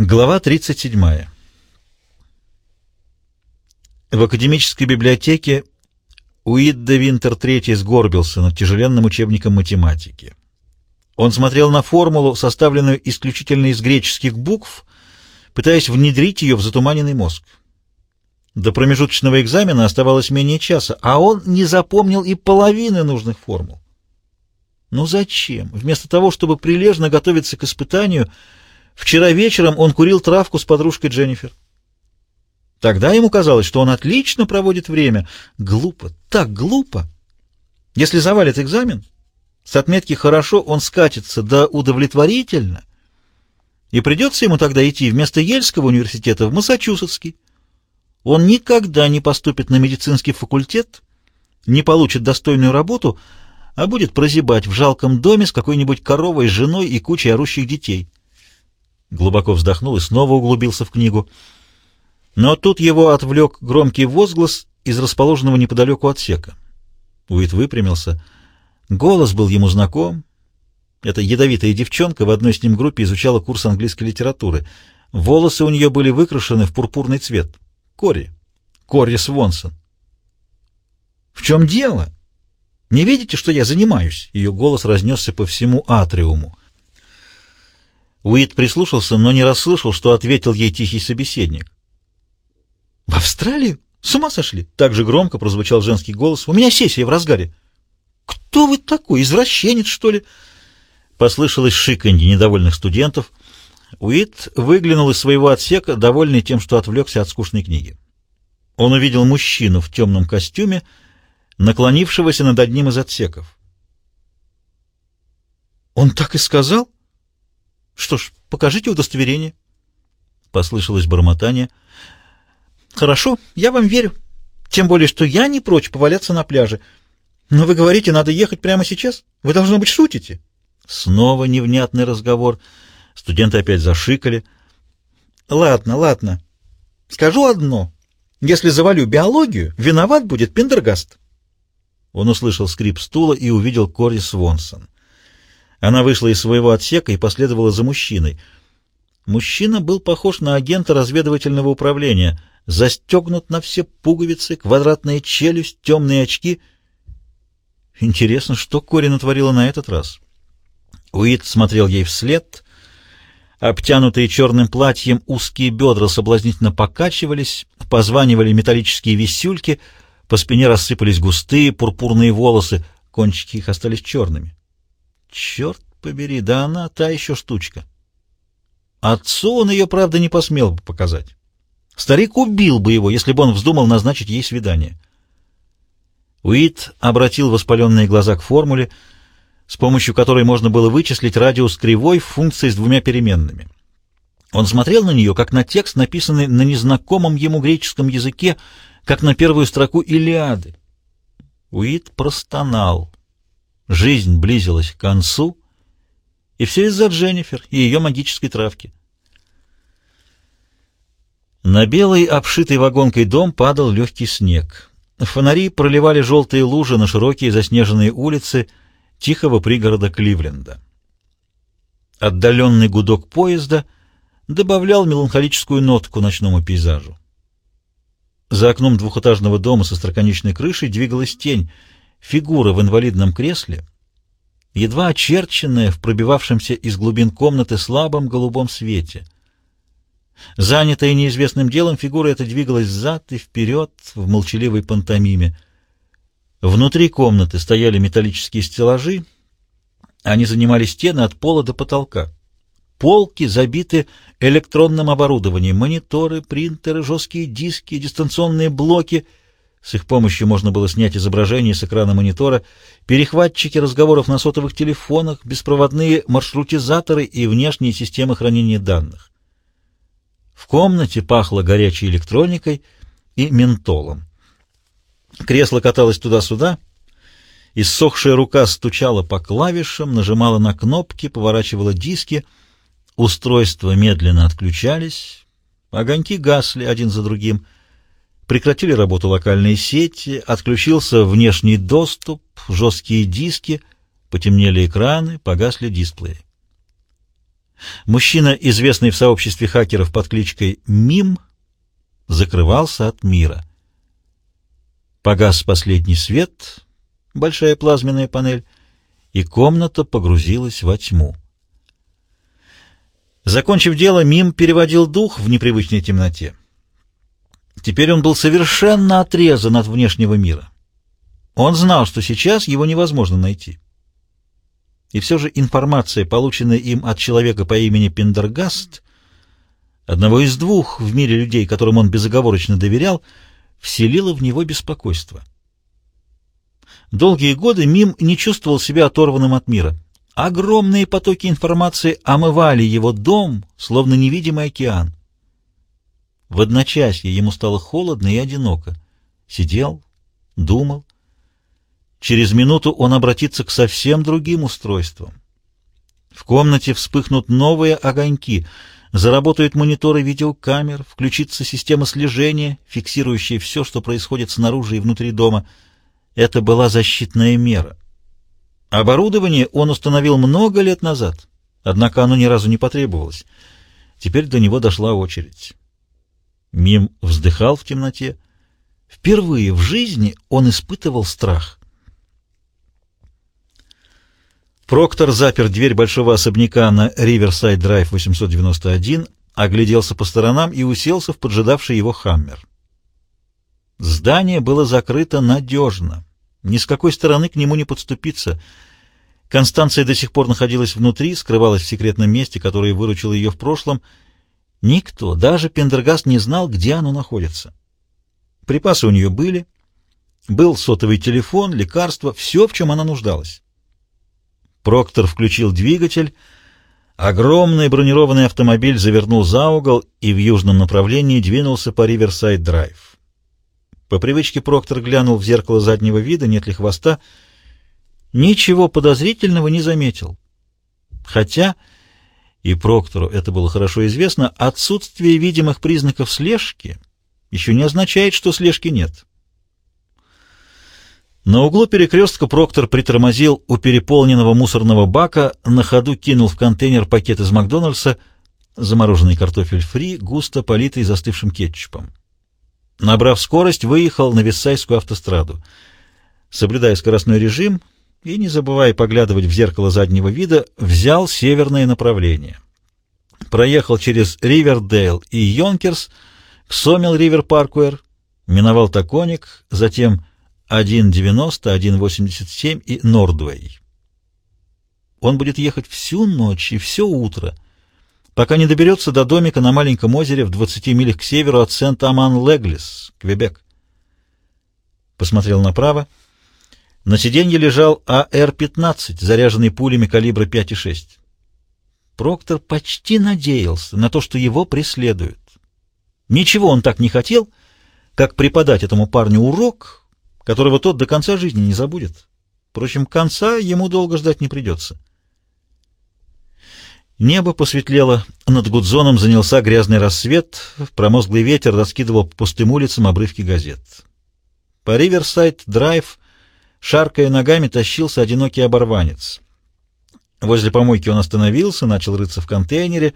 Глава 37. В академической библиотеке Уидда Винтер III сгорбился над тяжеленным учебником математики. Он смотрел на формулу, составленную исключительно из греческих букв, пытаясь внедрить ее в затуманенный мозг. До промежуточного экзамена оставалось менее часа, а он не запомнил и половины нужных формул. Ну зачем? Вместо того, чтобы прилежно готовиться к испытанию — Вчера вечером он курил травку с подружкой Дженнифер. Тогда ему казалось, что он отлично проводит время. Глупо, так глупо. Если завалит экзамен, с отметки «хорошо» он скатится до «удовлетворительно», и придется ему тогда идти вместо Ельского университета в Массачусетский. Он никогда не поступит на медицинский факультет, не получит достойную работу, а будет прозябать в жалком доме с какой-нибудь коровой, женой и кучей орущих детей. Глубоко вздохнул и снова углубился в книгу. Но тут его отвлек громкий возглас из расположенного неподалеку отсека. Уит выпрямился. Голос был ему знаком. Эта ядовитая девчонка в одной с ним группе изучала курс английской литературы. Волосы у нее были выкрашены в пурпурный цвет. Кори. Кори Свонсон. «В чем дело? Не видите, что я занимаюсь?» Ее голос разнесся по всему атриуму. Уит прислушался, но не расслышал, что ответил ей тихий собеседник. «В Австралию? С ума сошли?» Так же громко прозвучал женский голос. «У меня сессия в разгаре». «Кто вы такой? Извращенец, что ли?» Послышалось шиканье недовольных студентов. Уит выглянул из своего отсека, довольный тем, что отвлекся от скучной книги. Он увидел мужчину в темном костюме, наклонившегося над одним из отсеков. «Он так и сказал?» Что ж, покажите удостоверение. Послышалось бормотание. Хорошо, я вам верю. Тем более, что я не прочь поваляться на пляже. Но вы говорите, надо ехать прямо сейчас? Вы, должно быть, шутите. Снова невнятный разговор. Студенты опять зашикали. Ладно, ладно. Скажу одно. Если завалю биологию, виноват будет Пендергаст. Он услышал скрип стула и увидел Кори Свонсон. Она вышла из своего отсека и последовала за мужчиной. Мужчина был похож на агента разведывательного управления, застегнут на все пуговицы, квадратная челюсть, темные очки. Интересно, что Кори натворила на этот раз? Уит смотрел ей вслед. Обтянутые черным платьем узкие бедра соблазнительно покачивались, позванивали металлические висюльки, по спине рассыпались густые пурпурные волосы, кончики их остались черными. Черт побери, да она та еще штучка. Отцу он ее, правда, не посмел бы показать. Старик убил бы его, если бы он вздумал назначить ей свидание. Уит обратил воспаленные глаза к формуле, с помощью которой можно было вычислить радиус кривой в функции с двумя переменными. Он смотрел на нее, как на текст, написанный на незнакомом ему греческом языке, как на первую строку Илиады. Уит простонал. Жизнь близилась к концу, и все из-за Дженнифер и ее магической травки. На белый, обшитый вагонкой дом падал легкий снег. Фонари проливали желтые лужи на широкие заснеженные улицы тихого пригорода Кливленда. Отдаленный гудок поезда добавлял меланхолическую нотку ночному пейзажу. За окном двухэтажного дома со строконечной крышей двигалась тень — фигура в инвалидном кресле, едва очерченная в пробивавшемся из глубин комнаты слабом голубом свете. Занятая неизвестным делом, фигура эта двигалась взад и вперед в молчаливой пантомиме. Внутри комнаты стояли металлические стеллажи, они занимали стены от пола до потолка. Полки забиты электронным оборудованием, мониторы, принтеры, жесткие диски, дистанционные блоки — с их помощью можно было снять изображение с экрана монитора, перехватчики разговоров на сотовых телефонах, беспроводные маршрутизаторы и внешние системы хранения данных. В комнате пахло горячей электроникой и ментолом. Кресло каталось туда-сюда, иссохшая рука стучала по клавишам, нажимала на кнопки, поворачивала диски, устройства медленно отключались, огоньки гасли один за другим — Прекратили работу локальные сети, отключился внешний доступ, жесткие диски, потемнели экраны, погасли дисплеи. Мужчина, известный в сообществе хакеров под кличкой Мим, закрывался от мира. Погас последний свет, большая плазменная панель, и комната погрузилась во тьму. Закончив дело, Мим переводил дух в непривычной темноте. Теперь он был совершенно отрезан от внешнего мира. Он знал, что сейчас его невозможно найти. И все же информация, полученная им от человека по имени Пендергаст, одного из двух в мире людей, которым он безоговорочно доверял, вселила в него беспокойство. Долгие годы Мим не чувствовал себя оторванным от мира. Огромные потоки информации омывали его дом, словно невидимый океан. В одночасье ему стало холодно и одиноко. Сидел, думал. Через минуту он обратится к совсем другим устройствам. В комнате вспыхнут новые огоньки, заработают мониторы видеокамер, включится система слежения, фиксирующая все, что происходит снаружи и внутри дома. Это была защитная мера. Оборудование он установил много лет назад, однако оно ни разу не потребовалось. Теперь до него дошла очередь. Мим вздыхал в темноте. Впервые в жизни он испытывал страх. Проктор запер дверь большого особняка на Риверсайд-драйв 891, огляделся по сторонам и уселся в поджидавший его «Хаммер». Здание было закрыто надежно. Ни с какой стороны к нему не подступиться. Констанция до сих пор находилась внутри, скрывалась в секретном месте, которое выручило ее в прошлом — Никто, даже Пендергаст, не знал, где оно находится. Припасы у нее были, был сотовый телефон, лекарства, все, в чем она нуждалась. Проктор включил двигатель, огромный бронированный автомобиль завернул за угол и в южном направлении двинулся по Риверсайд-драйв. По привычке Проктор глянул в зеркало заднего вида, нет ли хвоста, ничего подозрительного не заметил. Хотя и Проктору это было хорошо известно, отсутствие видимых признаков слежки еще не означает, что слежки нет. На углу перекрестка Проктор притормозил у переполненного мусорного бака, на ходу кинул в контейнер пакет из Макдональдса, замороженный картофель фри, густо политый застывшим кетчупом. Набрав скорость, выехал на Виссайскую автостраду. Соблюдая скоростной режим, и, не забывая поглядывать в зеркало заднего вида, взял северное направление. Проехал через Ривердейл и Йонкерс к Сомел-Ривер-Паркуэр, миновал Токоник, затем 1.90, 1.87 и Нордвей. Он будет ехать всю ночь и все утро, пока не доберется до домика на маленьком озере в 20 милях к северу от Сент-Аман-Леглис, Квебек. Посмотрел направо. На сиденье лежал АР-15, заряженный пулями калибра 5,6. Проктор почти надеялся на то, что его преследуют. Ничего он так не хотел, как преподать этому парню урок, которого тот до конца жизни не забудет. Впрочем, конца ему долго ждать не придется. Небо посветлело, над Гудзоном занялся грязный рассвет, промозглый ветер раскидывал по пустым улицам обрывки газет. По Риверсайд-драйв Шаркая ногами, тащился одинокий оборванец. Возле помойки он остановился, начал рыться в контейнере,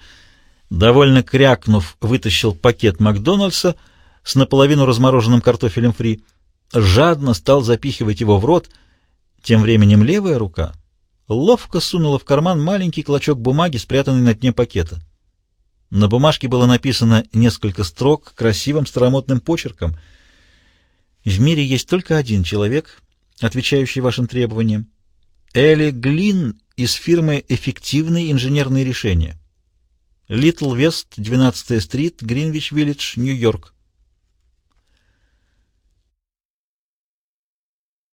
довольно крякнув, вытащил пакет Макдональдса с наполовину размороженным картофелем фри, жадно стал запихивать его в рот, тем временем левая рука ловко сунула в карман маленький клочок бумаги, спрятанный на дне пакета. На бумажке было написано несколько строк красивым старомодным почерком. «В мире есть только один человек, отвечающий вашим требованиям. Элли Глин из фирмы «Эффективные инженерные решения». Литл Вест, 12-я стрит, Гринвич Виллидж, Нью-Йорк.